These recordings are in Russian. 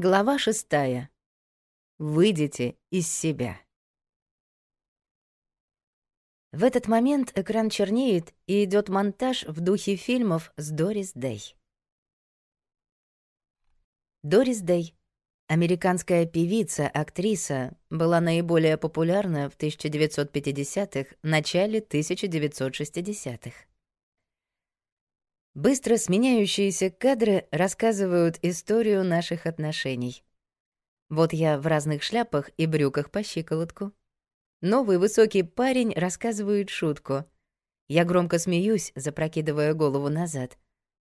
Глава шестая. Выйдите из себя. В этот момент экран чернеет и идет монтаж в духе фильмов с Дорис Дэй. Дорис Дэй, американская певица, актриса, была наиболее популярна в 1950-х, начале 1960-х. Быстро сменяющиеся кадры рассказывают историю наших отношений. Вот я в разных шляпах и брюках по щиколотку. Новый высокий парень рассказывает шутку. Я громко смеюсь, запрокидывая голову назад.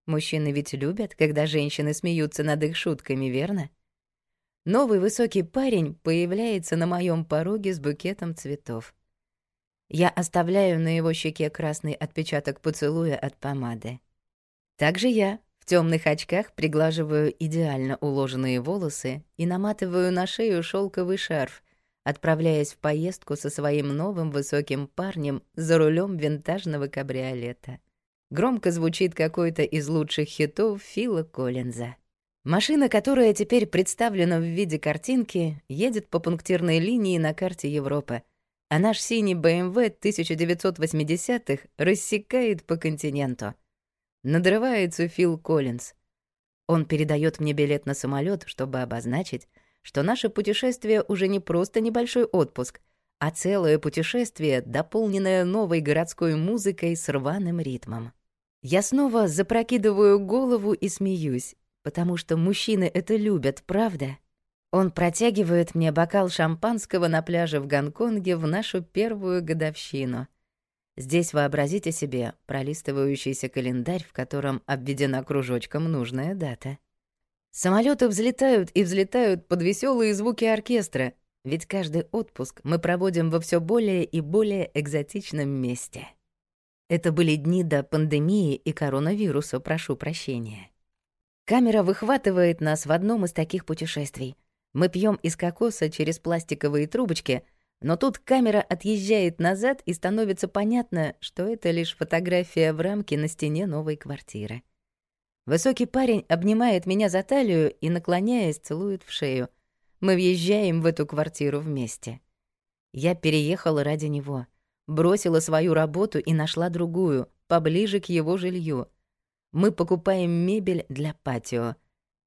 Мужчины ведь любят, когда женщины смеются над их шутками, верно? Новый высокий парень появляется на моем пороге с букетом цветов. Я оставляю на его щеке красный отпечаток поцелуя от помады. Также я в темных очках приглаживаю идеально уложенные волосы и наматываю на шею шелковый шарф, отправляясь в поездку со своим новым высоким парнем за рулем винтажного кабриолета. Громко звучит какой-то из лучших хитов Фила Коллинза. Машина, которая теперь представлена в виде картинки, едет по пунктирной линии на карте Европы, а наш синий BMW 1980-х рассекает по континенту — Надрывается Фил Коллинз. Он передает мне билет на самолет, чтобы обозначить, что наше путешествие уже не просто небольшой отпуск, а целое путешествие, дополненное новой городской музыкой с рваным ритмом. Я снова запрокидываю голову и смеюсь, потому что мужчины это любят, правда? Он протягивает мне бокал шампанского на пляже в Гонконге в нашу первую годовщину — Здесь вообразите себе пролистывающийся календарь, в котором обведена кружочком нужная дата. Самолеты взлетают и взлетают под веселые звуки оркестра, ведь каждый отпуск мы проводим во все более и более экзотичном месте. Это были дни до пандемии и коронавируса, прошу прощения. Камера выхватывает нас в одном из таких путешествий. Мы пьем из кокоса через пластиковые трубочки — но тут камера отъезжает назад, и становится понятно, что это лишь фотография в рамке на стене новой квартиры. Высокий парень обнимает меня за талию и, наклоняясь, целует в шею. Мы въезжаем в эту квартиру вместе. Я переехала ради него. Бросила свою работу и нашла другую, поближе к его жилью. Мы покупаем мебель для патио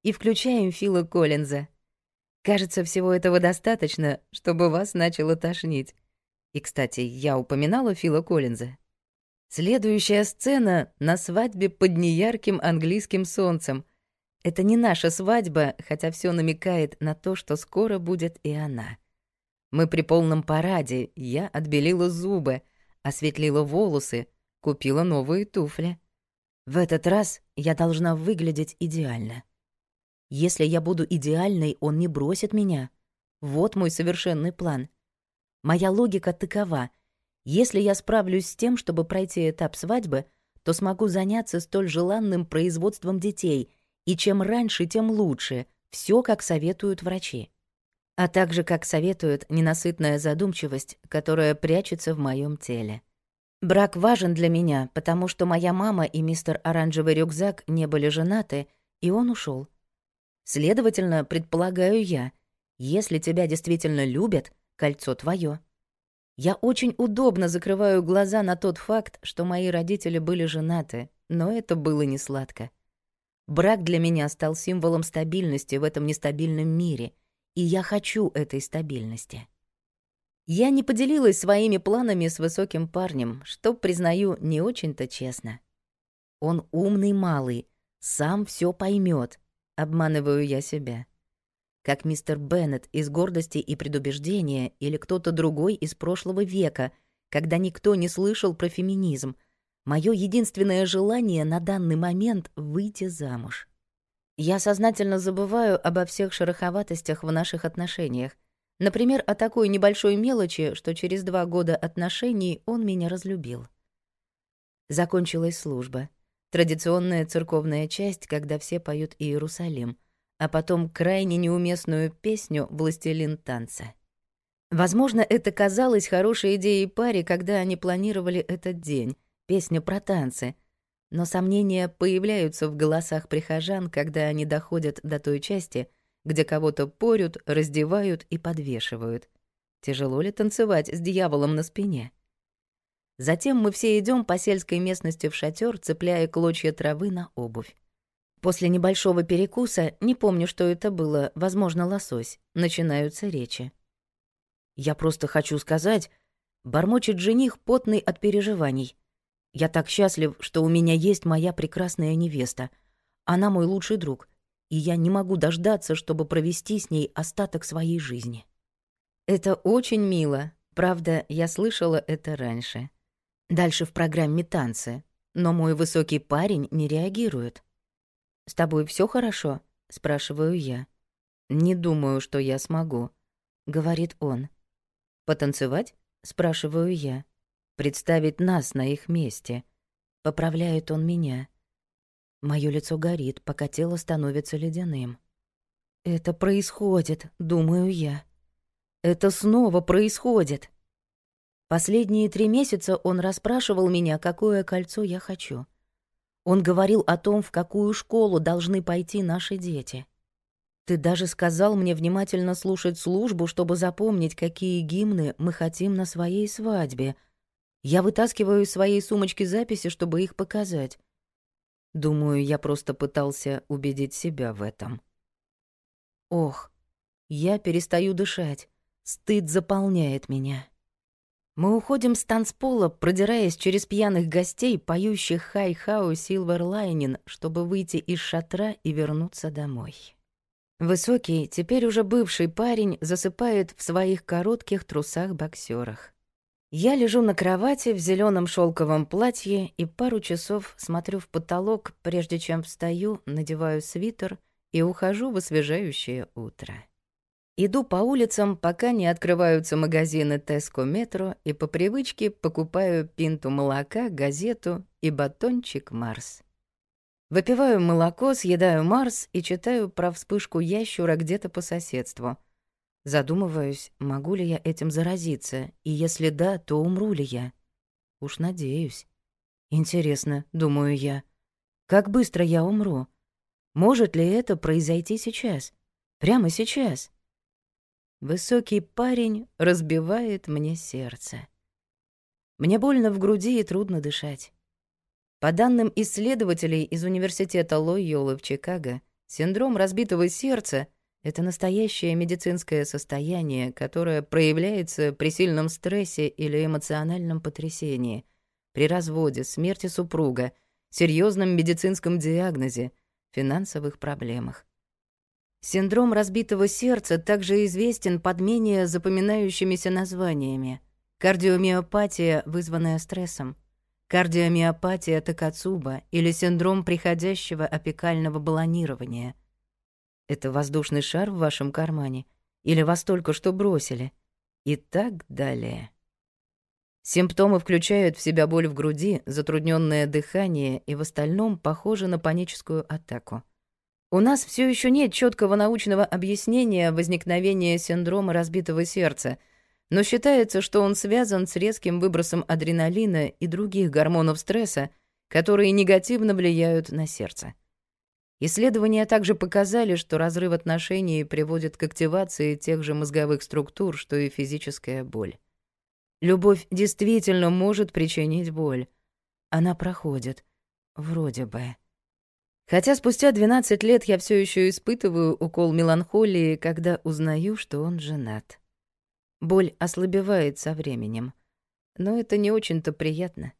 и включаем Фила Коллинза, Кажется, всего этого достаточно, чтобы вас начало тошнить. И, кстати, я упоминала Фила Коллинза. Следующая сцена на свадьбе под неярким английским солнцем. Это не наша свадьба, хотя все намекает на то, что скоро будет и она. Мы при полном параде, я отбелила зубы, осветлила волосы, купила новые туфли. В этот раз я должна выглядеть идеально. Если я буду идеальной, он не бросит меня. Вот мой совершенный план. Моя логика такова. Если я справлюсь с тем, чтобы пройти этап свадьбы, то смогу заняться столь желанным производством детей, и чем раньше, тем лучше, все как советуют врачи. А также как советует ненасытная задумчивость, которая прячется в моем теле. Брак важен для меня, потому что моя мама и мистер Оранжевый рюкзак не были женаты, и он ушел. Следовательно, предполагаю я, если тебя действительно любят, кольцо твое. Я очень удобно закрываю глаза на тот факт, что мои родители были женаты, но это было не сладко. Брак для меня стал символом стабильности в этом нестабильном мире, и я хочу этой стабильности. Я не поделилась своими планами с высоким парнем, что, признаю, не очень-то честно. Он умный малый, сам все поймет, обманываю я себя. Как мистер Беннет из гордости и предубеждения или кто-то другой из прошлого века, когда никто не слышал про феминизм. Мое единственное желание на данный момент — выйти замуж. Я сознательно забываю обо всех шероховатостях в наших отношениях. Например, о такой небольшой мелочи, что через два года отношений он меня разлюбил. Закончилась служба — традиционная церковная часть, когда все поют Иерусалим, а потом крайне неуместную песню «Властелин танца». Возможно, это казалось хорошей идеей паре, когда они планировали этот день, песню про танцы, но сомнения появляются в голосах прихожан, когда они доходят до той части, где кого-то порют, раздевают и подвешивают. Тяжело ли танцевать с дьяволом на спине? — Затем мы все идем по сельской местности в шатер, цепляя клочья травы на обувь. После небольшого перекуса, не помню, что это было, возможно, лосось, начинаются речи. «Я просто хочу сказать...» — бормочет жених, потный от переживаний. «Я так счастлив, что у меня есть моя прекрасная невеста. Она мой лучший друг, и я не могу дождаться, чтобы провести с ней остаток своей жизни». «Это очень мило. Правда, я слышала это раньше». Дальше в программе танцы. Но мой высокий парень не реагирует. «С тобой все хорошо?» — спрашиваю я. «Не думаю, что я смогу», — говорит он. «Потанцевать?» — спрашиваю я. «Представить нас на их месте». Поправляет он меня. Мое лицо горит, пока тело становится ледяным. «Это происходит», — думаю я. «Это снова происходит». Последние три месяца он расспрашивал меня, какое кольцо я хочу. Он говорил о том, в какую школу должны пойти наши дети. Ты даже сказал мне внимательно слушать службу, чтобы запомнить, какие гимны мы хотим на своей свадьбе. Я вытаскиваю из своей сумочки записи, чтобы их показать. Думаю, я просто пытался убедить себя в этом. Ох, я перестаю дышать. Стыд заполняет меня. Мы уходим с танцпола, продираясь через пьяных гостей, поющих хай-хау Силверлайнин, чтобы выйти из шатра и вернуться домой. Высокий, теперь уже бывший парень, засыпает в своих коротких трусах-боксерах. Я лежу на кровати в зеленом шелковом платье и пару часов смотрю в потолок, прежде чем встаю, надеваю свитер и ухожу в освежающее утро. Иду по улицам, пока не открываются магазины Теско Метро, и по привычке покупаю пинту молока, газету и батончик Марс. Выпиваю молоко, съедаю Марс и читаю про вспышку ящура где-то по соседству. Задумываюсь, могу ли я этим заразиться, и если да, то умру ли я. Уж надеюсь. Интересно, думаю я. Как быстро я умру? Может ли это произойти сейчас? Прямо сейчас? Высокий парень разбивает мне сердце. Мне больно в груди и трудно дышать. По данным исследователей из университета Лойолы в Чикаго, синдром разбитого сердца — это настоящее медицинское состояние, которое проявляется при сильном стрессе или эмоциональном потрясении, при разводе, смерти супруга, серьезном медицинском диагнозе, финансовых проблемах. Синдром разбитого сердца также известен под менее запоминающимися названиями. Кардиомиопатия, вызванная стрессом. Кардиомиопатия Такацуба или синдром приходящего опекального балонирования. Это воздушный шар в вашем кармане? Или вас только что бросили? И так далее. Симптомы включают в себя боль в груди, затрудненное дыхание и в остальном похоже на паническую атаку. У нас все еще нет четкого научного объяснения возникновения синдрома разбитого сердца, но считается, что он связан с резким выбросом адреналина и других гормонов стресса, которые негативно влияют на сердце. Исследования также показали, что разрыв отношений приводит к активации тех же мозговых структур, что и физическая боль. Любовь действительно может причинить боль. Она проходит. Вроде бы. Хотя спустя 12 лет я все еще испытываю укол меланхолии, когда узнаю, что он женат. Боль ослабевает со временем, но это не очень-то приятно.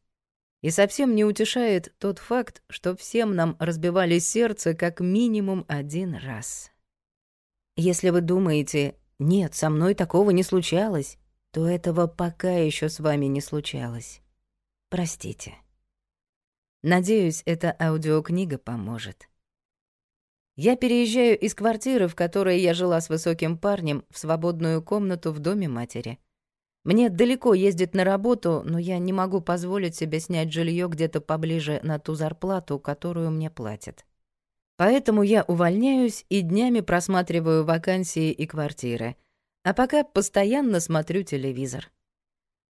И совсем не утешает тот факт, что всем нам разбивали сердце как минимум один раз. Если вы думаете, нет, со мной такого не случалось, то этого пока еще с вами не случалось. Простите. Надеюсь, эта аудиокнига поможет. Я переезжаю из квартиры, в которой я жила с высоким парнем, в свободную комнату в доме матери. Мне далеко ездить на работу, но я не могу позволить себе снять жилье где-то поближе на ту зарплату, которую мне платят. Поэтому я увольняюсь и днями просматриваю вакансии и квартиры, а пока постоянно смотрю телевизор.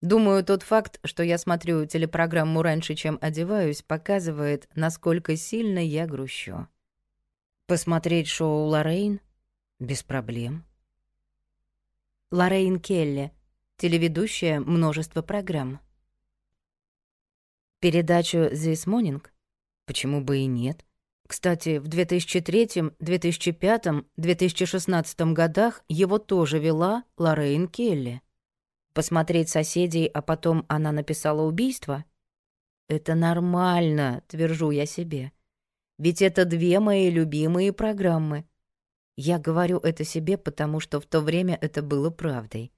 Думаю, тот факт, что я смотрю телепрограмму раньше, чем одеваюсь, показывает, насколько сильно я грущу. Посмотреть шоу Лорейн? Без проблем. Лорейн Келли, телеведущая множество программ. Передачу «This Morning»? Почему бы и нет? Кстати, в 2003, 2005, 2016 годах его тоже вела Лорейн Келли посмотреть соседей, а потом она написала убийство? Это нормально, твержу я себе. Ведь это две мои любимые программы. Я говорю это себе, потому что в то время это было правдой.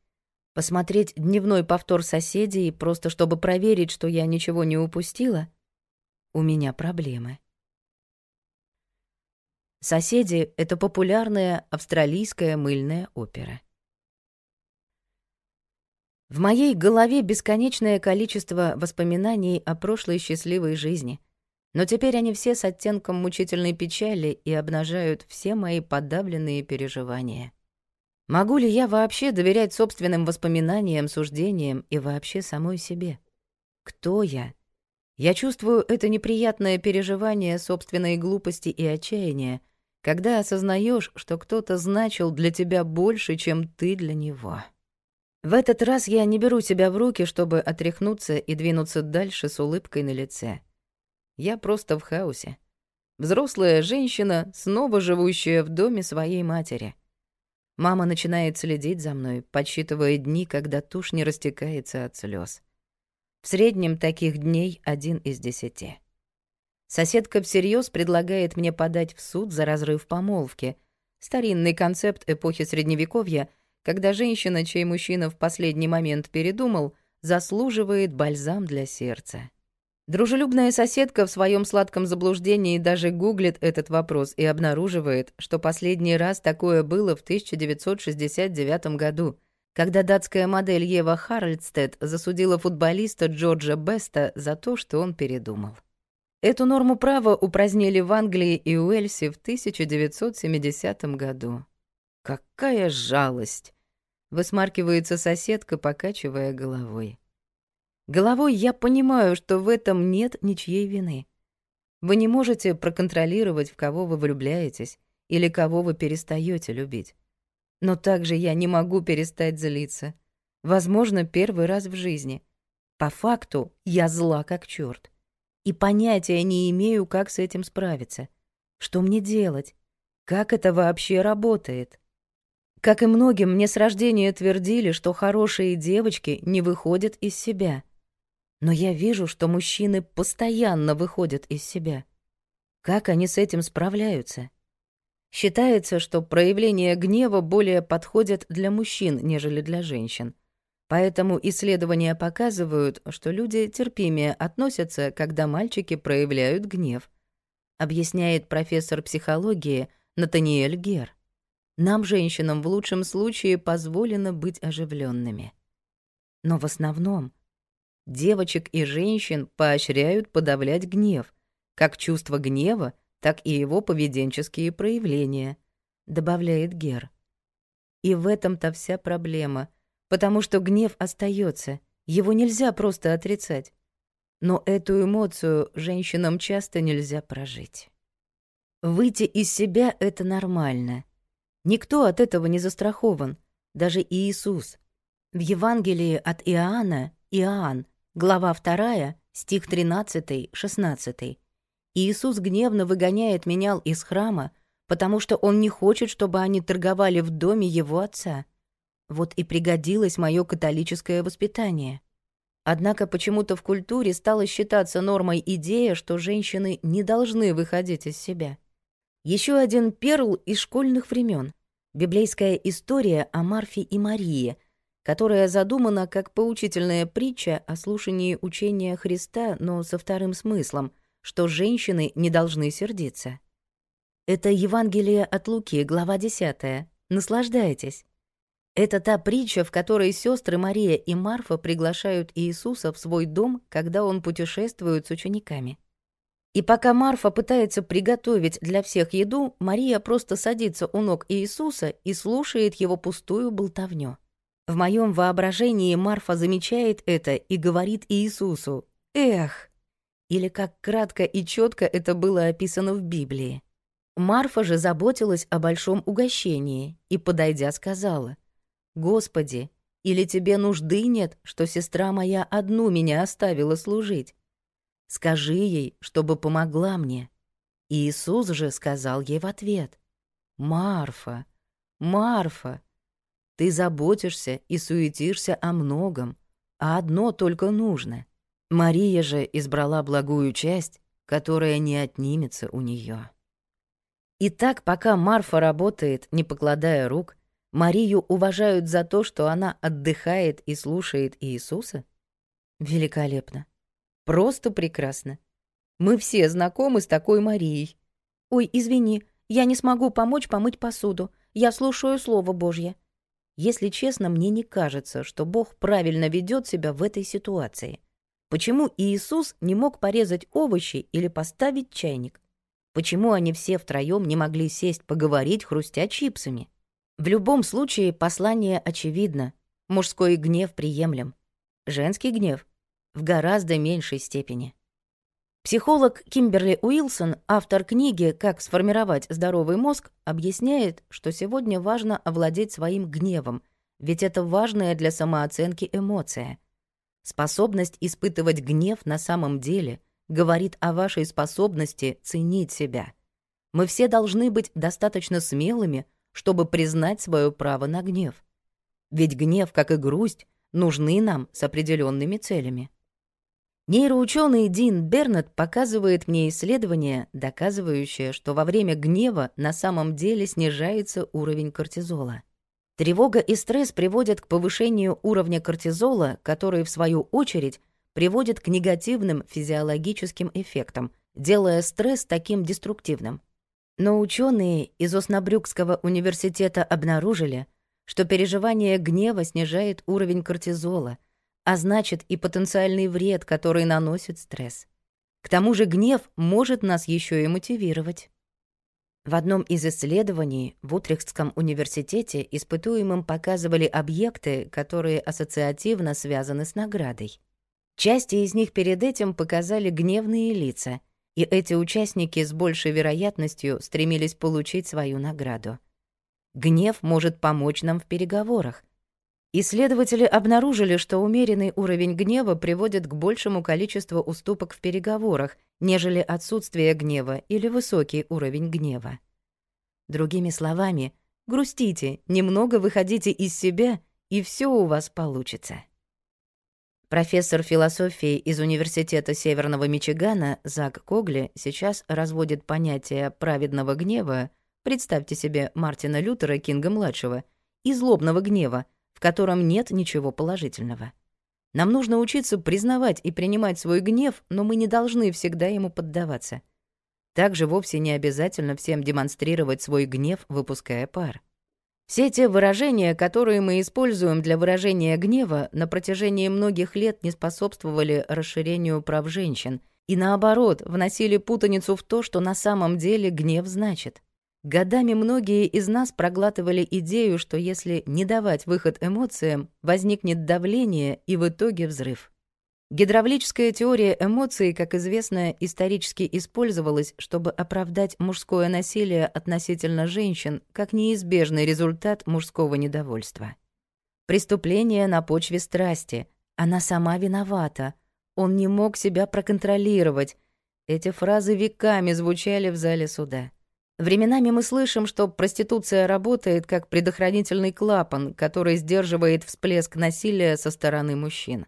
Посмотреть дневной повтор соседей, просто чтобы проверить, что я ничего не упустила? У меня проблемы. «Соседи» — это популярная австралийская мыльная опера. В моей голове бесконечное количество воспоминаний о прошлой счастливой жизни. Но теперь они все с оттенком мучительной печали и обнажают все мои подавленные переживания. Могу ли я вообще доверять собственным воспоминаниям, суждениям и вообще самой себе? Кто я? Я чувствую это неприятное переживание собственной глупости и отчаяния, когда осознаешь, что кто-то значил для тебя больше, чем ты для него. В этот раз я не беру себя в руки, чтобы отряхнуться и двинуться дальше с улыбкой на лице. Я просто в хаосе. Взрослая женщина, снова живущая в доме своей матери. Мама начинает следить за мной, подсчитывая дни, когда тушь не растекается от слез. В среднем таких дней один из десяти. Соседка всерьез предлагает мне подать в суд за разрыв помолвки. Старинный концепт эпохи Средневековья — когда женщина, чей мужчина в последний момент передумал, заслуживает бальзам для сердца. Дружелюбная соседка в своем сладком заблуждении даже гуглит этот вопрос и обнаруживает, что последний раз такое было в 1969 году, когда датская модель Ева Харальдстед засудила футболиста Джорджа Беста за то, что он передумал. Эту норму права упразднили в Англии и Уэльсе в 1970 году. Какая жалость! Высмаркивается соседка, покачивая головой. Головой я понимаю, что в этом нет ничьей вины. Вы не можете проконтролировать, в кого вы влюбляетесь или кого вы перестаете любить. Но также я не могу перестать злиться. Возможно, первый раз в жизни. По факту я зла как черт. И понятия не имею, как с этим справиться. Что мне делать? Как это вообще работает? Как и многим, мне с рождения твердили, что хорошие девочки не выходят из себя. Но я вижу, что мужчины постоянно выходят из себя. Как они с этим справляются? Считается, что проявления гнева более подходят для мужчин, нежели для женщин. Поэтому исследования показывают, что люди терпимее относятся, когда мальчики проявляют гнев, объясняет профессор психологии Натаниэль Гер. Нам, женщинам, в лучшем случае позволено быть оживленными. Но в основном девочек и женщин поощряют подавлять гнев, как чувство гнева, так и его поведенческие проявления, добавляет Гер. И в этом-то вся проблема, потому что гнев остается, его нельзя просто отрицать. Но эту эмоцию женщинам часто нельзя прожить. Выйти из себя — это нормально — Никто от этого не застрахован, даже Иисус. В Евангелии от Иоанна Иоанн, глава 2, стих 13-16. Иисус гневно выгоняет менял из храма, потому что он не хочет, чтобы они торговали в доме его отца. Вот и пригодилось мое католическое воспитание. Однако почему-то в культуре стала считаться нормой идея, что женщины не должны выходить из себя. Еще один перл из школьных времен. Библейская история о Марфе и Марии, которая задумана как поучительная притча о слушании учения Христа, но со вторым смыслом, что женщины не должны сердиться. Это Евангелие от Луки, глава 10. Наслаждайтесь. Это та притча, в которой сестры Мария и Марфа приглашают Иисуса в свой дом, когда он путешествует с учениками. И пока Марфа пытается приготовить для всех еду, Мария просто садится у ног Иисуса и слушает его пустую болтовню. В моем воображении Марфа замечает это и говорит Иисусу «Эх!» или как кратко и четко это было описано в Библии. Марфа же заботилась о большом угощении и, подойдя, сказала «Господи, или тебе нужды нет, что сестра моя одну меня оставила служить?» Скажи ей, чтобы помогла мне». Иисус же сказал ей в ответ, «Марфа, Марфа, ты заботишься и суетишься о многом, а одно только нужно. Мария же избрала благую часть, которая не отнимется у нее. И так, пока Марфа работает, не покладая рук, Марию уважают за то, что она отдыхает и слушает Иисуса? Великолепно. Просто прекрасно. Мы все знакомы с такой Марией. Ой, извини, я не смогу помочь помыть посуду. Я слушаю Слово Божье. Если честно, мне не кажется, что Бог правильно ведет себя в этой ситуации. Почему Иисус не мог порезать овощи или поставить чайник? Почему они все втроем не могли сесть поговорить, хрустя чипсами? В любом случае, послание очевидно. Мужской гнев приемлем. Женский гнев в гораздо меньшей степени. Психолог Кимберли Уилсон, автор книги «Как сформировать здоровый мозг», объясняет, что сегодня важно овладеть своим гневом, ведь это важная для самооценки эмоция. Способность испытывать гнев на самом деле говорит о вашей способности ценить себя. Мы все должны быть достаточно смелыми, чтобы признать свое право на гнев. Ведь гнев, как и грусть, нужны нам с определенными целями. Нейроученый Дин Бернет показывает мне исследование, доказывающее, что во время гнева на самом деле снижается уровень кортизола. Тревога и стресс приводят к повышению уровня кортизола, который, в свою очередь, приводит к негативным физиологическим эффектам, делая стресс таким деструктивным. Но ученые из Оснобрюкского университета обнаружили, что переживание гнева снижает уровень кортизола, а значит и потенциальный вред, который наносит стресс. К тому же гнев может нас еще и мотивировать. В одном из исследований в Утрехтском университете испытуемым показывали объекты, которые ассоциативно связаны с наградой. Части из них перед этим показали гневные лица, и эти участники с большей вероятностью стремились получить свою награду. Гнев может помочь нам в переговорах, Исследователи обнаружили, что умеренный уровень гнева приводит к большему количеству уступок в переговорах, нежели отсутствие гнева или высокий уровень гнева. Другими словами, грустите, немного выходите из себя, и все у вас получится. Профессор философии из Университета Северного Мичигана Зак Когли сейчас разводит понятие праведного гнева, представьте себе Мартина Лютера Кинга-младшего, и злобного гнева — котором нет ничего положительного. Нам нужно учиться признавать и принимать свой гнев, но мы не должны всегда ему поддаваться. Также вовсе не обязательно всем демонстрировать свой гнев, выпуская пар. Все те выражения, которые мы используем для выражения гнева, на протяжении многих лет не способствовали расширению прав женщин и, наоборот, вносили путаницу в то, что на самом деле гнев значит. Годами многие из нас проглатывали идею, что если не давать выход эмоциям, возникнет давление и в итоге взрыв. Гидравлическая теория эмоций, как известно, исторически использовалась, чтобы оправдать мужское насилие относительно женщин как неизбежный результат мужского недовольства. Преступление на почве страсти. Она сама виновата. Он не мог себя проконтролировать. Эти фразы веками звучали в зале суда. Временами мы слышим, что проституция работает как предохранительный клапан, который сдерживает всплеск насилия со стороны мужчин.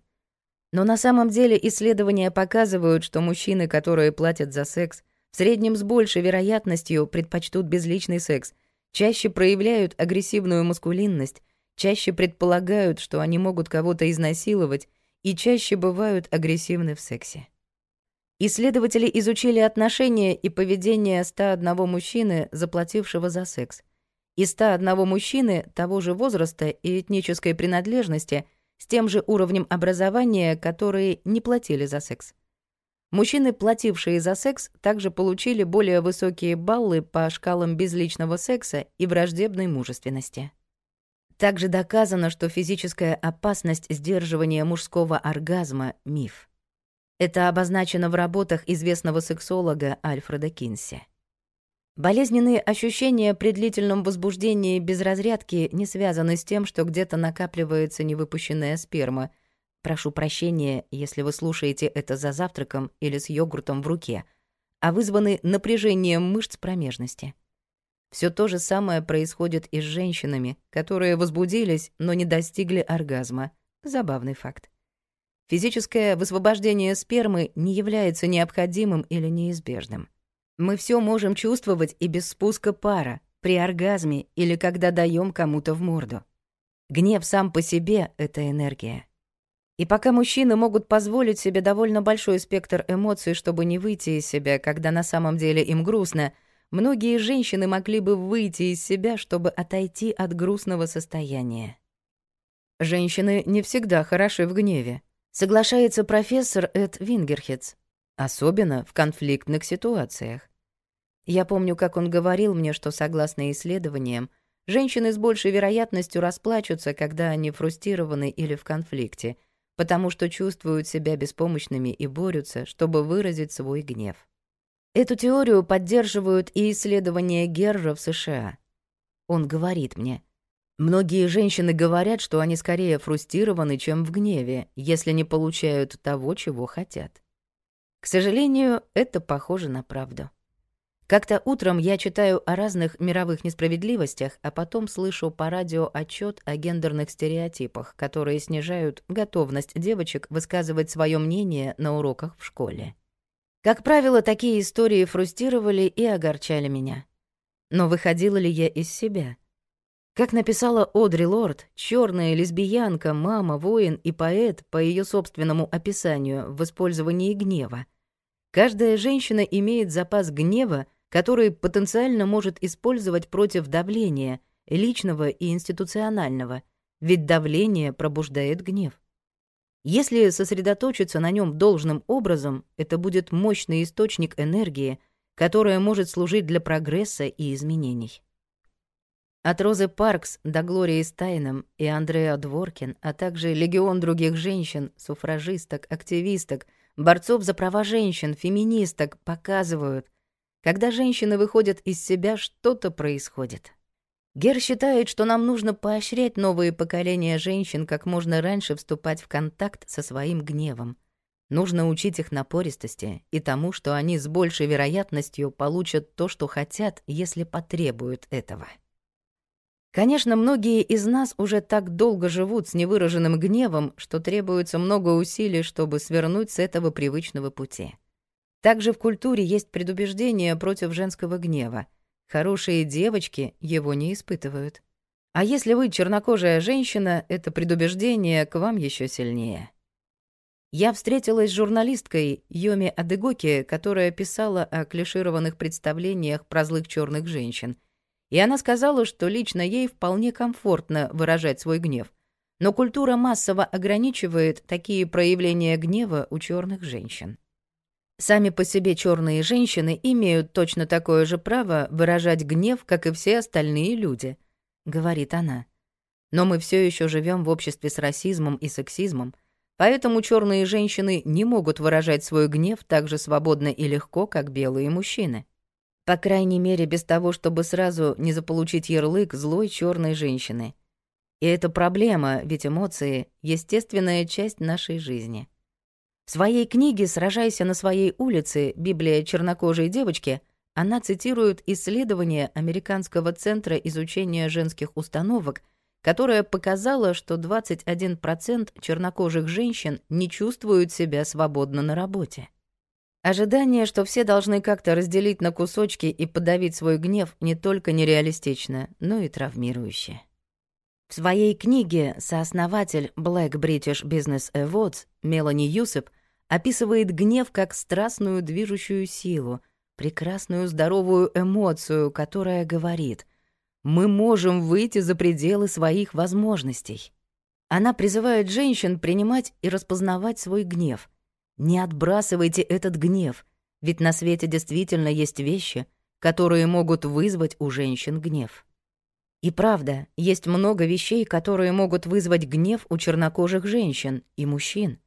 Но на самом деле исследования показывают, что мужчины, которые платят за секс, в среднем с большей вероятностью предпочтут безличный секс, чаще проявляют агрессивную маскулинность, чаще предполагают, что они могут кого-то изнасиловать и чаще бывают агрессивны в сексе. Исследователи изучили отношения и поведение 101 мужчины, заплатившего за секс. И 101 мужчины того же возраста и этнической принадлежности с тем же уровнем образования, которые не платили за секс. Мужчины, платившие за секс, также получили более высокие баллы по шкалам безличного секса и враждебной мужественности. Также доказано, что физическая опасность сдерживания мужского оргазма — миф. Это обозначено в работах известного сексолога Альфреда Кинси. Болезненные ощущения при длительном возбуждении без разрядки не связаны с тем, что где-то накапливается невыпущенная сперма. Прошу прощения, если вы слушаете это за завтраком или с йогуртом в руке, а вызваны напряжением мышц промежности. Все то же самое происходит и с женщинами, которые возбудились, но не достигли оргазма. Забавный факт. Физическое высвобождение спермы не является необходимым или неизбежным. Мы все можем чувствовать и без спуска пара, при оргазме или когда даем кому-то в морду. Гнев сам по себе — это энергия. И пока мужчины могут позволить себе довольно большой спектр эмоций, чтобы не выйти из себя, когда на самом деле им грустно, многие женщины могли бы выйти из себя, чтобы отойти от грустного состояния. Женщины не всегда хороши в гневе соглашается профессор Эд Вингерхец, особенно в конфликтных ситуациях. Я помню, как он говорил мне, что, согласно исследованиям, женщины с большей вероятностью расплачутся, когда они фрустрированы или в конфликте, потому что чувствуют себя беспомощными и борются, чтобы выразить свой гнев. Эту теорию поддерживают и исследования Гержа в США. Он говорит мне, Многие женщины говорят, что они скорее фрустрированы, чем в гневе, если не получают того, чего хотят. К сожалению, это похоже на правду. Как-то утром я читаю о разных мировых несправедливостях, а потом слышу по радио отчет о гендерных стереотипах, которые снижают готовность девочек высказывать свое мнение на уроках в школе. Как правило, такие истории фрустрировали и огорчали меня. Но выходила ли я из себя? Как написала Одри Лорд, черная лесбиянка, мама, воин и поэт по ее собственному описанию в использовании гнева. Каждая женщина имеет запас гнева, который потенциально может использовать против давления, личного и институционального, ведь давление пробуждает гнев. Если сосредоточиться на нем должным образом, это будет мощный источник энергии, которая может служить для прогресса и изменений. От Розы Паркс до Глории Стайном и Андреа Дворкин, а также легион других женщин, суфражисток, активисток, борцов за права женщин, феминисток показывают, когда женщины выходят из себя, что-то происходит. Гер считает, что нам нужно поощрять новые поколения женщин как можно раньше вступать в контакт со своим гневом. Нужно учить их напористости и тому, что они с большей вероятностью получат то, что хотят, если потребуют этого. Конечно, многие из нас уже так долго живут с невыраженным гневом, что требуется много усилий, чтобы свернуть с этого привычного пути. Также в культуре есть предубеждение против женского гнева. Хорошие девочки его не испытывают. А если вы чернокожая женщина, это предубеждение к вам еще сильнее. Я встретилась с журналисткой Йоми Адыгоки, которая писала о клишированных представлениях про злых черных женщин — и она сказала, что лично ей вполне комфортно выражать свой гнев. Но культура массово ограничивает такие проявления гнева у черных женщин. Сами по себе черные женщины имеют точно такое же право выражать гнев, как и все остальные люди, говорит она. Но мы все еще живем в обществе с расизмом и сексизмом, поэтому черные женщины не могут выражать свой гнев так же свободно и легко, как белые мужчины. По крайней мере, без того, чтобы сразу не заполучить ярлык злой черной женщины. И это проблема, ведь эмоции — естественная часть нашей жизни. В своей книге «Сражайся на своей улице. Библия чернокожей девочки» она цитирует исследование Американского центра изучения женских установок, которое показало, что 21% чернокожих женщин не чувствуют себя свободно на работе. Ожидание, что все должны как-то разделить на кусочки и подавить свой гнев, не только нереалистично, но и травмирующее. В своей книге сооснователь Black British Business Awards Мелани Юсеп описывает гнев как страстную движущую силу, прекрасную здоровую эмоцию, которая говорит «Мы можем выйти за пределы своих возможностей». Она призывает женщин принимать и распознавать свой гнев — не отбрасывайте этот гнев, ведь на свете действительно есть вещи, которые могут вызвать у женщин гнев. И правда, есть много вещей, которые могут вызвать гнев у чернокожих женщин и мужчин.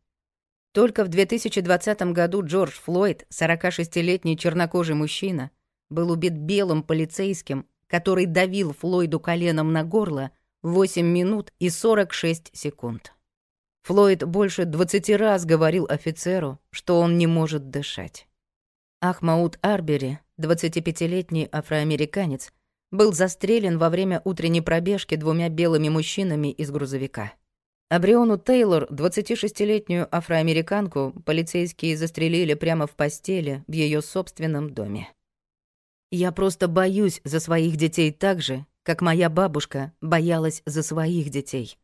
Только в 2020 году Джордж Флойд, 46-летний чернокожий мужчина, был убит белым полицейским, который давил Флойду коленом на горло 8 минут и 46 секунд. Флойд больше двадцати раз говорил офицеру, что он не может дышать. Ахмаут Арбери, 25-летний афроамериканец, был застрелен во время утренней пробежки двумя белыми мужчинами из грузовика. Абриону Тейлор, 26-летнюю афроамериканку, полицейские застрелили прямо в постели в ее собственном доме. «Я просто боюсь за своих детей так же, как моя бабушка боялась за своих детей»,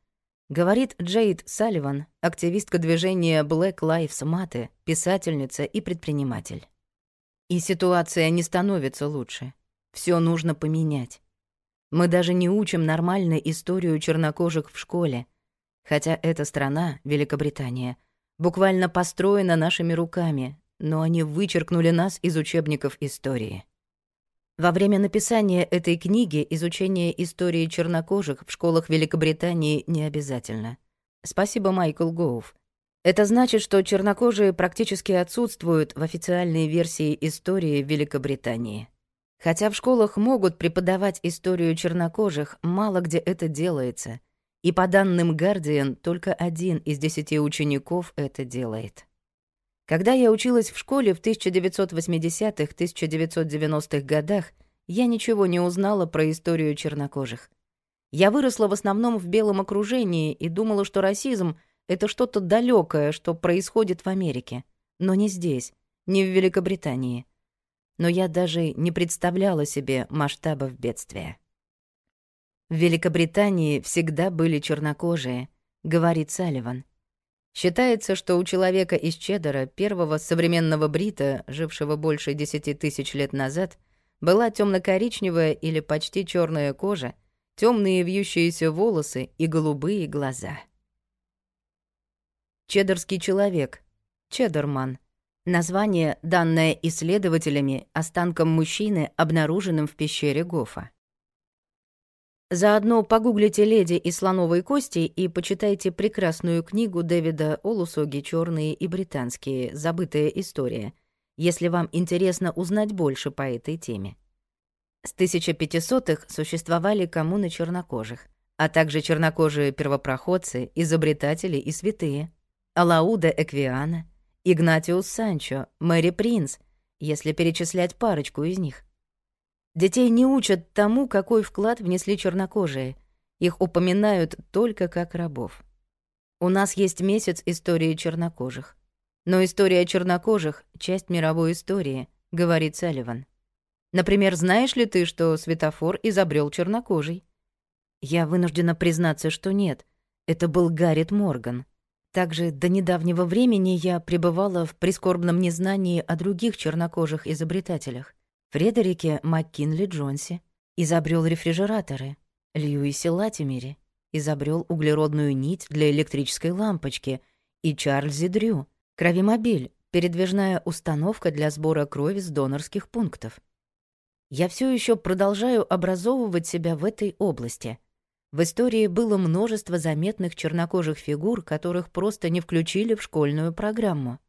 Говорит Джейд Салливан, активистка движения Black Lives Matter, писательница и предприниматель. И ситуация не становится лучше. Все нужно поменять. Мы даже не учим нормальную историю чернокожих в школе, хотя эта страна, Великобритания, буквально построена нашими руками, но они вычеркнули нас из учебников истории. Во время написания этой книги изучение истории чернокожих в школах Великобритании не обязательно. Спасибо, Майкл Гоуф. Это значит, что чернокожие практически отсутствуют в официальной версии истории Великобритании. Хотя в школах могут преподавать историю чернокожих, мало где это делается. И по данным Guardian, только один из десяти учеников это делает. Когда я училась в школе в 1980-1990-х годах, я ничего не узнала про историю чернокожих. Я выросла в основном в белом окружении и думала, что расизм — это что-то далекое, что происходит в Америке. Но не здесь, не в Великобритании. Но я даже не представляла себе масштабов бедствия. В Великобритании всегда были чернокожие, говорит Салливан. Считается, что у человека из Чеддера, первого современного брита, жившего больше 10 тысяч лет назад, была темно-коричневая или почти черная кожа, темные вьющиеся волосы и голубые глаза. Чеддерский человек, чеддерман — Название, данное исследователями, останком мужчины, обнаруженным в пещере Гофа. Заодно погуглите «Леди и слоновые кости» и почитайте прекрасную книгу Дэвида Олусоги «Черные и британские. Забытая история», если вам интересно узнать больше по этой теме. С 1500-х существовали коммуны чернокожих, а также чернокожие первопроходцы, изобретатели и святые. Алауда Эквиана, Игнатиус Санчо, Мэри Принц, если перечислять парочку из них — Детей не учат тому, какой вклад внесли чернокожие. Их упоминают только как рабов. У нас есть месяц истории чернокожих. Но история чернокожих — часть мировой истории, говорит Салливан. Например, знаешь ли ты, что светофор изобрел чернокожий? Я вынуждена признаться, что нет. Это был Гаррит Морган. Также до недавнего времени я пребывала в прискорбном незнании о других чернокожих изобретателях. Фредерике Маккинли Джонсе изобрел рефрижераторы, Льюисе Латимере изобрел углеродную нить для электрической лампочки и Чарльзе Дрю, кровимобиль, передвижная установка для сбора крови с донорских пунктов. Я все еще продолжаю образовывать себя в этой области. В истории было множество заметных чернокожих фигур, которых просто не включили в школьную программу.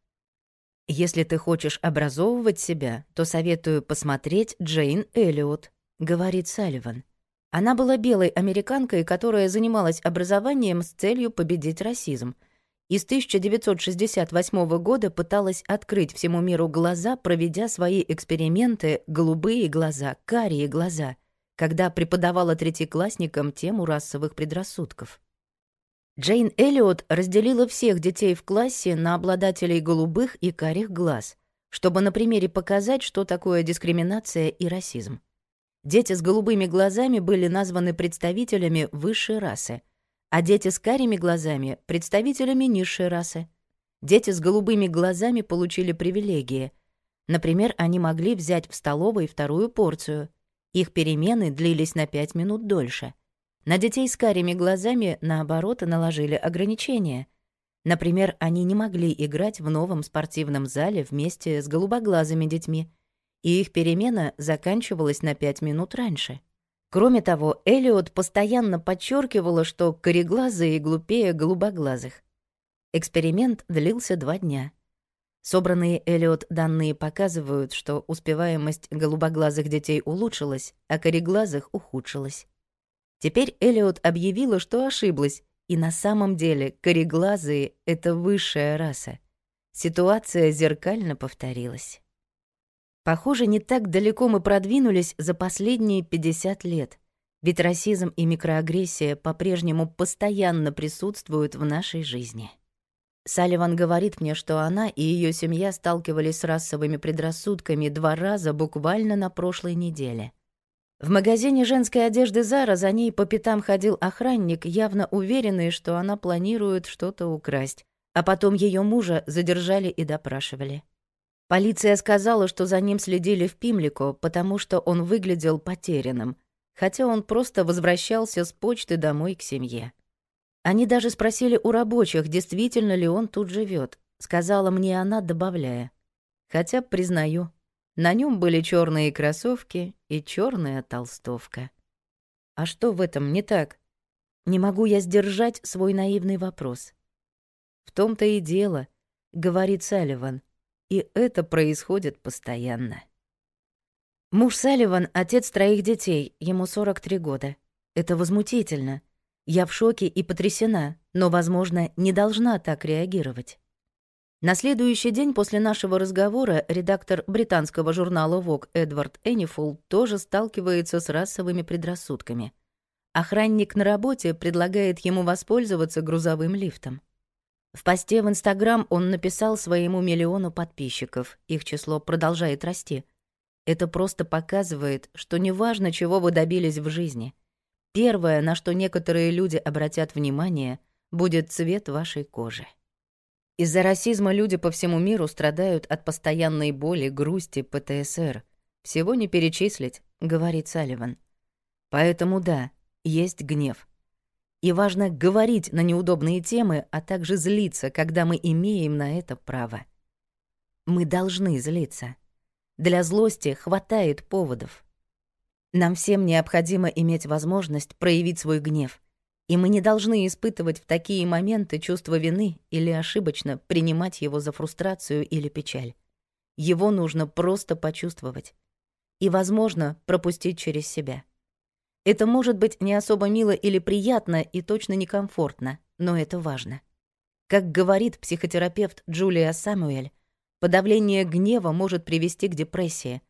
Если ты хочешь образовывать себя, то советую посмотреть Джейн Эллиот, говорит Салливан. Она была белой американкой, которая занималась образованием с целью победить расизм. И с 1968 года пыталась открыть всему миру глаза, проведя свои эксперименты «Голубые глаза», «Карие глаза», когда преподавала третьеклассникам тему расовых предрассудков. Джейн Эллиот разделила всех детей в классе на обладателей голубых и карих глаз, чтобы на примере показать, что такое дискриминация и расизм. Дети с голубыми глазами были названы представителями высшей расы, а дети с карими глазами — представителями низшей расы. Дети с голубыми глазами получили привилегии. Например, они могли взять в столовой вторую порцию. Их перемены длились на пять минут дольше — на детей с карими глазами, наоборот, наложили ограничения. Например, они не могли играть в новом спортивном зале вместе с голубоглазыми детьми, и их перемена заканчивалась на пять минут раньше. Кроме того, Элиот постоянно подчеркивала, что кореглазые глупее голубоглазых. Эксперимент длился два дня. Собранные Элиот данные показывают, что успеваемость голубоглазых детей улучшилась, а кореглазых ухудшилась. Теперь Элиот объявила, что ошиблась, и на самом деле кореглазые — это высшая раса. Ситуация зеркально повторилась. Похоже, не так далеко мы продвинулись за последние 50 лет, ведь расизм и микроагрессия по-прежнему постоянно присутствуют в нашей жизни. Салливан говорит мне, что она и ее семья сталкивались с расовыми предрассудками два раза буквально на прошлой неделе — в магазине женской одежды Зара за ней по пятам ходил охранник, явно уверенный, что она планирует что-то украсть. А потом ее мужа задержали и допрашивали. Полиция сказала, что за ним следили в Пимлику, потому что он выглядел потерянным, хотя он просто возвращался с почты домой к семье. Они даже спросили у рабочих, действительно ли он тут живет. Сказала мне она, добавляя. «Хотя, признаю, на нем были черные кроссовки и черная толстовка. А что в этом не так? Не могу я сдержать свой наивный вопрос. В том-то и дело, говорит Салливан, и это происходит постоянно. Муж Салливан — отец троих детей, ему 43 года. Это возмутительно. Я в шоке и потрясена, но, возможно, не должна так реагировать. На следующий день после нашего разговора редактор британского журнала Vogue Эдвард Эннифул тоже сталкивается с расовыми предрассудками. Охранник на работе предлагает ему воспользоваться грузовым лифтом. В посте в Инстаграм он написал своему миллиону подписчиков. Их число продолжает расти. Это просто показывает, что неважно, чего вы добились в жизни. Первое, на что некоторые люди обратят внимание, будет цвет вашей кожи. Из-за расизма люди по всему миру страдают от постоянной боли, грусти, ПТСР. Всего не перечислить, говорит Салливан. Поэтому да, есть гнев. И важно говорить на неудобные темы, а также злиться, когда мы имеем на это право. Мы должны злиться. Для злости хватает поводов. Нам всем необходимо иметь возможность проявить свой гнев, и мы не должны испытывать в такие моменты чувство вины или ошибочно принимать его за фрустрацию или печаль. Его нужно просто почувствовать. И, возможно, пропустить через себя. Это может быть не особо мило или приятно и точно некомфортно, но это важно. Как говорит психотерапевт Джулия Самуэль, подавление гнева может привести к депрессии,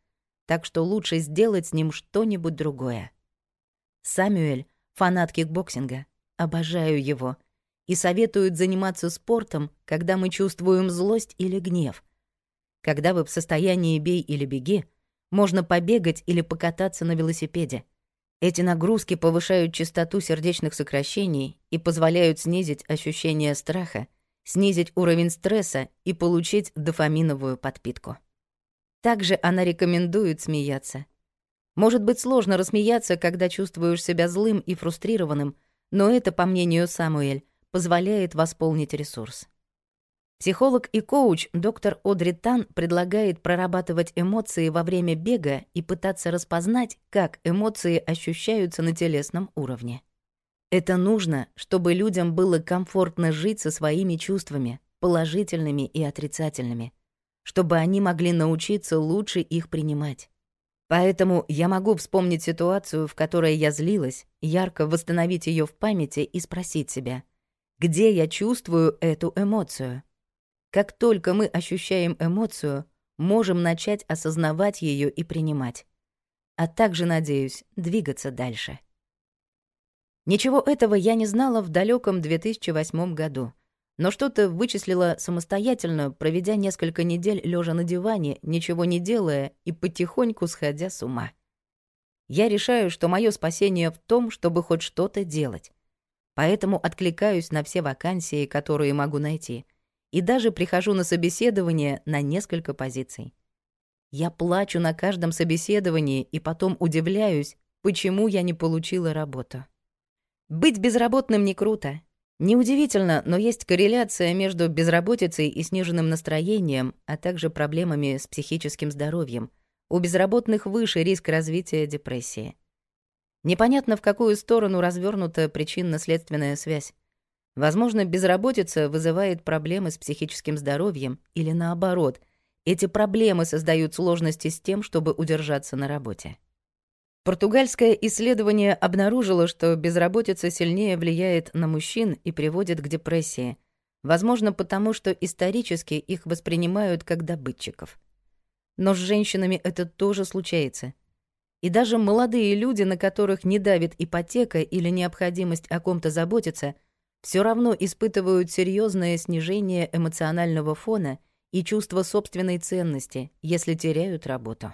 так что лучше сделать с ним что-нибудь другое. Самуэль. Фанат кикбоксинга. Обожаю его. И советуют заниматься спортом, когда мы чувствуем злость или гнев. Когда вы в состоянии «бей или беги», можно побегать или покататься на велосипеде. Эти нагрузки повышают частоту сердечных сокращений и позволяют снизить ощущение страха, снизить уровень стресса и получить дофаминовую подпитку. Также она рекомендует смеяться — может быть сложно рассмеяться, когда чувствуешь себя злым и фрустрированным, но это, по мнению Самуэль, позволяет восполнить ресурс. Психолог и коуч доктор Одри Тан предлагает прорабатывать эмоции во время бега и пытаться распознать, как эмоции ощущаются на телесном уровне. Это нужно, чтобы людям было комфортно жить со своими чувствами, положительными и отрицательными, чтобы они могли научиться лучше их принимать. Поэтому я могу вспомнить ситуацию, в которой я злилась, ярко восстановить ее в памяти и спросить себя, где я чувствую эту эмоцию. Как только мы ощущаем эмоцию, можем начать осознавать ее и принимать. А также, надеюсь, двигаться дальше. Ничего этого я не знала в далеком 2008 году — но что-то вычислила самостоятельно, проведя несколько недель лежа на диване, ничего не делая и потихоньку сходя с ума. Я решаю, что мое спасение в том, чтобы хоть что-то делать. Поэтому откликаюсь на все вакансии, которые могу найти, и даже прихожу на собеседование на несколько позиций. Я плачу на каждом собеседовании и потом удивляюсь, почему я не получила работу. Быть безработным не круто, Неудивительно, но есть корреляция между безработицей и сниженным настроением, а также проблемами с психическим здоровьем. У безработных выше риск развития депрессии. Непонятно, в какую сторону развернута причинно-следственная связь. Возможно, безработица вызывает проблемы с психическим здоровьем или наоборот. Эти проблемы создают сложности с тем, чтобы удержаться на работе. Португальское исследование обнаружило, что безработица сильнее влияет на мужчин и приводит к депрессии. Возможно, потому что исторически их воспринимают как добытчиков. Но с женщинами это тоже случается. И даже молодые люди, на которых не давит ипотека или необходимость о ком-то заботиться, все равно испытывают серьезное снижение эмоционального фона и чувство собственной ценности, если теряют работу.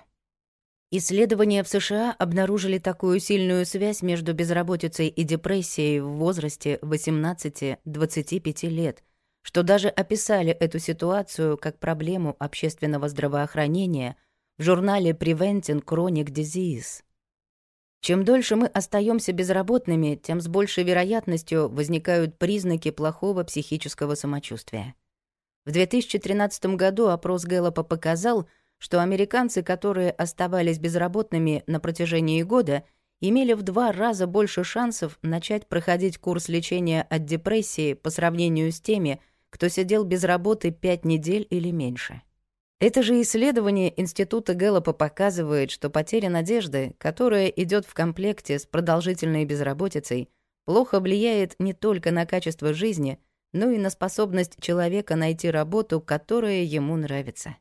Исследования в США обнаружили такую сильную связь между безработицей и депрессией в возрасте 18-25 лет, что даже описали эту ситуацию как проблему общественного здравоохранения в журнале Preventing Chronic Disease. Чем дольше мы остаемся безработными, тем с большей вероятностью возникают признаки плохого психического самочувствия. В 2013 году опрос Гэллопа показал, что что американцы, которые оставались безработными на протяжении года, имели в два раза больше шансов начать проходить курс лечения от депрессии по сравнению с теми, кто сидел без работы пять недель или меньше. Это же исследование Института Гэллопа показывает, что потеря надежды, которая идет в комплекте с продолжительной безработицей, плохо влияет не только на качество жизни, но и на способность человека найти работу, которая ему нравится.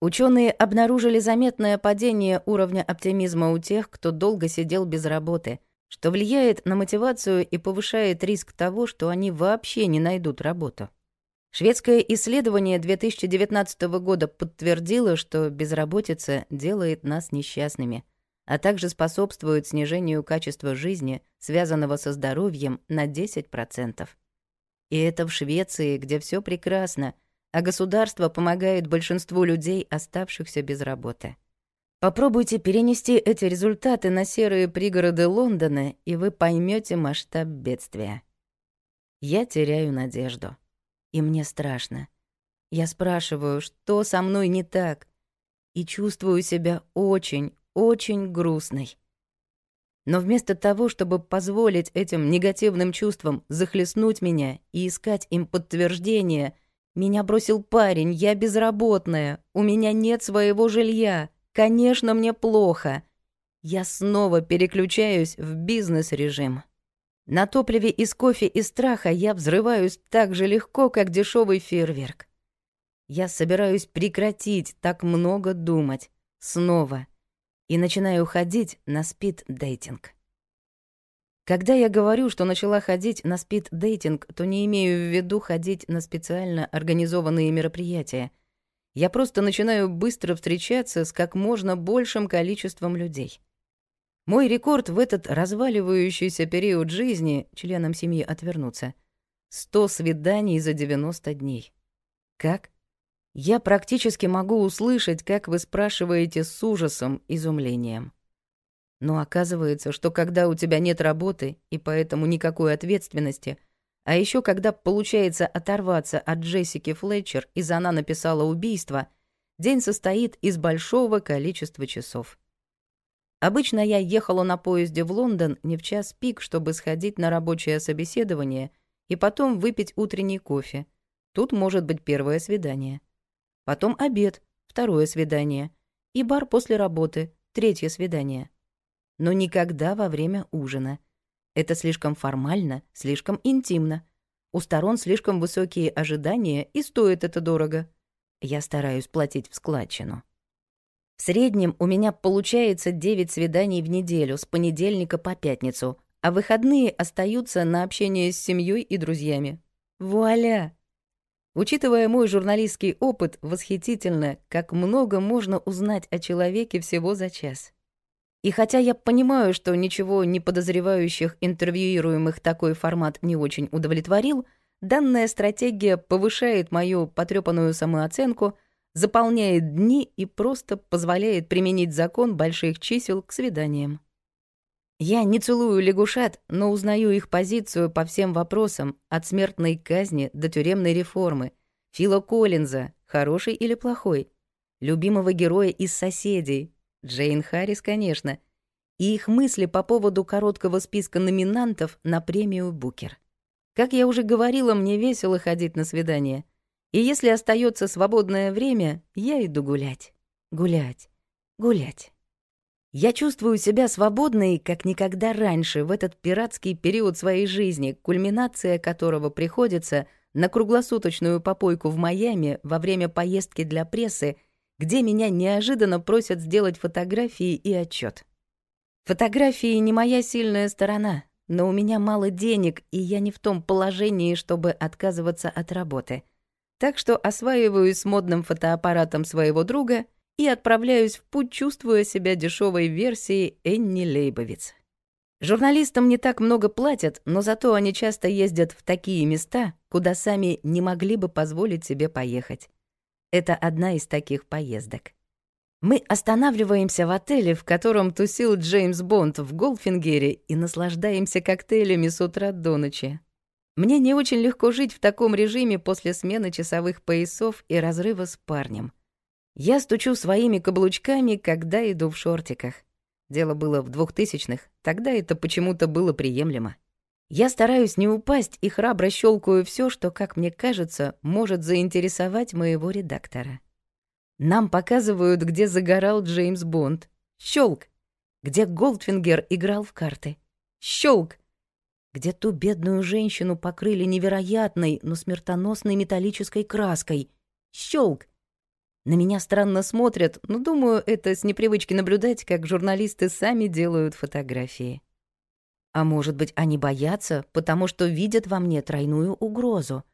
Ученые обнаружили заметное падение уровня оптимизма у тех, кто долго сидел без работы, что влияет на мотивацию и повышает риск того, что они вообще не найдут работу. Шведское исследование 2019 года подтвердило, что безработица делает нас несчастными, а также способствует снижению качества жизни, связанного со здоровьем, на 10%. И это в Швеции, где все прекрасно — а государство помогает большинству людей, оставшихся без работы. Попробуйте перенести эти результаты на серые пригороды Лондона, и вы поймете масштаб бедствия. Я теряю надежду. И мне страшно. Я спрашиваю, что со мной не так, и чувствую себя очень, очень грустной. Но вместо того, чтобы позволить этим негативным чувствам захлестнуть меня и искать им подтверждение — меня бросил парень, я безработная, у меня нет своего жилья. Конечно, мне плохо. Я снова переключаюсь в бизнес-режим. На топливе из кофе и страха я взрываюсь так же легко, как дешевый фейерверк. Я собираюсь прекратить так много думать. Снова. И начинаю ходить на спид-дейтинг. Когда я говорю, что начала ходить на спид-дейтинг, то не имею в виду ходить на специально организованные мероприятия. Я просто начинаю быстро встречаться с как можно большим количеством людей. Мой рекорд в этот разваливающийся период жизни, членам семьи отвернуться, 100 свиданий за 90 дней. Как? Я практически могу услышать, как вы спрашиваете с ужасом, изумлением. Но оказывается, что когда у тебя нет работы и поэтому никакой ответственности, а еще когда получается оторваться от Джессики Флетчер из-за она написала убийство, день состоит из большого количества часов. Обычно я ехала на поезде в Лондон не в час пик, чтобы сходить на рабочее собеседование и потом выпить утренний кофе. Тут может быть первое свидание. Потом обед, второе свидание. И бар после работы, третье свидание но никогда во время ужина. Это слишком формально, слишком интимно. У сторон слишком высокие ожидания, и стоит это дорого. Я стараюсь платить в складчину. В среднем у меня получается 9 свиданий в неделю с понедельника по пятницу, а выходные остаются на общение с семьей и друзьями. Вуаля! Учитывая мой журналистский опыт, восхитительно, как много можно узнать о человеке всего за час. И хотя я понимаю, что ничего не подозревающих интервьюируемых такой формат не очень удовлетворил, данная стратегия повышает мою потрепанную самооценку, заполняет дни и просто позволяет применить закон больших чисел к свиданиям. Я не целую лягушат, но узнаю их позицию по всем вопросам, от смертной казни до тюремной реформы, Фила Коллинза, хороший или плохой, любимого героя из соседей, Джейн Харрис, конечно, и их мысли по поводу короткого списка номинантов на премию «Букер». Как я уже говорила, мне весело ходить на свидание. И если остается свободное время, я иду гулять. Гулять. Гулять. Я чувствую себя свободной, как никогда раньше, в этот пиратский период своей жизни, кульминация которого приходится на круглосуточную попойку в Майами во время поездки для прессы где меня неожиданно просят сделать фотографии и отчет. Фотографии не моя сильная сторона, но у меня мало денег, и я не в том положении, чтобы отказываться от работы. Так что осваиваюсь с модным фотоаппаратом своего друга и отправляюсь в путь, чувствуя себя дешевой версией Энни Лейбовиц. Журналистам не так много платят, но зато они часто ездят в такие места, куда сами не могли бы позволить себе поехать. Это одна из таких поездок. Мы останавливаемся в отеле, в котором тусил Джеймс Бонд в Голфингере и наслаждаемся коктейлями с утра до ночи. Мне не очень легко жить в таком режиме после смены часовых поясов и разрыва с парнем. Я стучу своими каблучками, когда иду в шортиках. Дело было в двухтысячных, тогда это почему-то было приемлемо. Я стараюсь не упасть и храбро щелкаю все, что, как мне кажется, может заинтересовать моего редактора. Нам показывают, где загорал Джеймс Бонд. Щелк! Где Голдфингер играл в карты. Щелк! Где ту бедную женщину покрыли невероятной, но смертоносной металлической краской. Щелк! На меня странно смотрят, но думаю, это с непривычки наблюдать, как журналисты сами делают фотографии. А может быть, они боятся, потому что видят во мне тройную угрозу.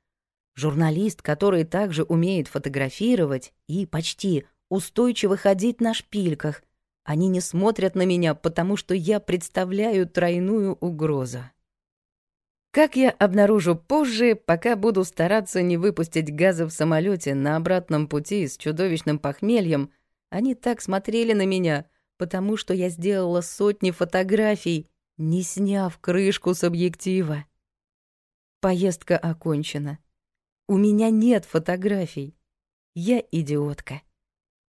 Журналист, который также умеет фотографировать и почти устойчиво ходить на шпильках. Они не смотрят на меня, потому что я представляю тройную угрозу. Как я обнаружу позже, пока буду стараться не выпустить газы в самолете на обратном пути с чудовищным похмельем, они так смотрели на меня, потому что я сделала сотни фотографий, не сняв крышку с объектива. Поездка окончена. У меня нет фотографий. Я идиотка.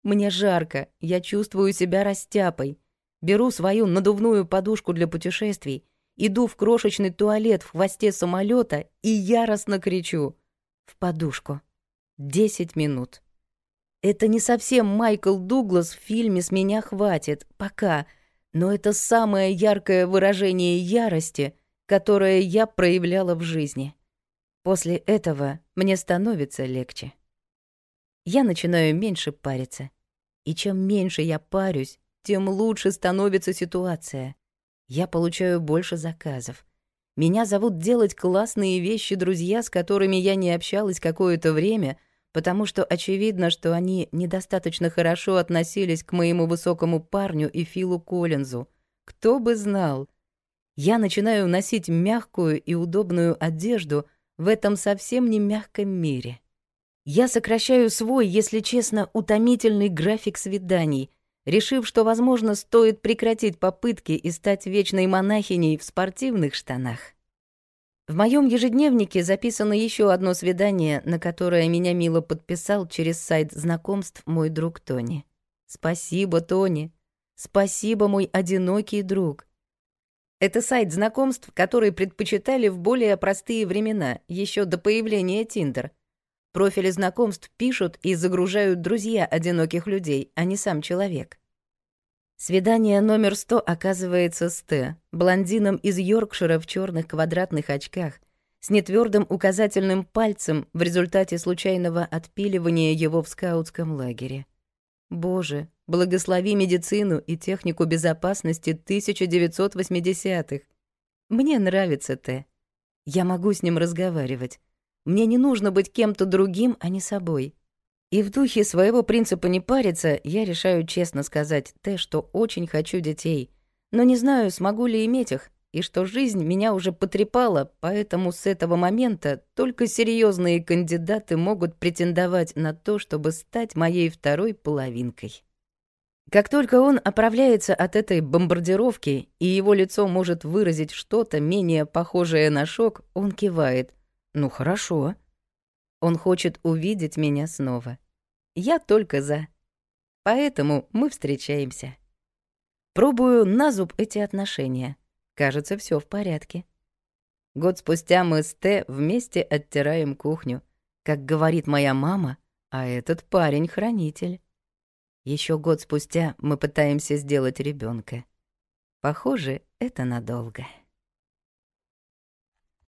Мне жарко, я чувствую себя растяпой. Беру свою надувную подушку для путешествий, иду в крошечный туалет в хвосте самолета и яростно кричу. В подушку. Десять минут. Это не совсем Майкл Дуглас в фильме «С меня хватит». Пока. Пока но это самое яркое выражение ярости, которое я проявляла в жизни. После этого мне становится легче. Я начинаю меньше париться. И чем меньше я парюсь, тем лучше становится ситуация. Я получаю больше заказов. Меня зовут делать классные вещи друзья, с которыми я не общалась какое-то время, потому что очевидно, что они недостаточно хорошо относились к моему высокому парню и Филу Коллинзу. Кто бы знал. Я начинаю носить мягкую и удобную одежду в этом совсем не мягком мире. Я сокращаю свой, если честно, утомительный график свиданий, решив, что, возможно, стоит прекратить попытки и стать вечной монахиней в спортивных штанах. В моем ежедневнике записано еще одно свидание, на которое меня мило подписал через сайт знакомств мой друг Тони. Спасибо, Тони. Спасибо, мой одинокий друг. Это сайт знакомств, который предпочитали в более простые времена, еще до появления Тиндер. Профили знакомств пишут и загружают друзья одиноких людей, а не сам человек. Свидание номер сто оказывается с Т, блондином из Йоркшира в черных квадратных очках, с нетвердым указательным пальцем в результате случайного отпиливания его в скаутском лагере. Боже, благослови медицину и технику безопасности 1980-х. Мне нравится Т. Я могу с ним разговаривать. Мне не нужно быть кем-то другим, а не собой. И в духе своего принципа не париться, я решаю честно сказать те, что очень хочу детей, но не знаю, смогу ли иметь их, и что жизнь меня уже потрепала, поэтому с этого момента только серьезные кандидаты могут претендовать на то, чтобы стать моей второй половинкой. Как только он оправляется от этой бомбардировки, и его лицо может выразить что-то менее похожее на шок, он кивает. «Ну хорошо», он хочет увидеть меня снова. Я только за. Поэтому мы встречаемся. Пробую на зуб эти отношения. Кажется, все в порядке. Год спустя мы с Т вместе оттираем кухню. Как говорит моя мама, а этот парень — хранитель. Еще год спустя мы пытаемся сделать ребенка. Похоже, это надолго.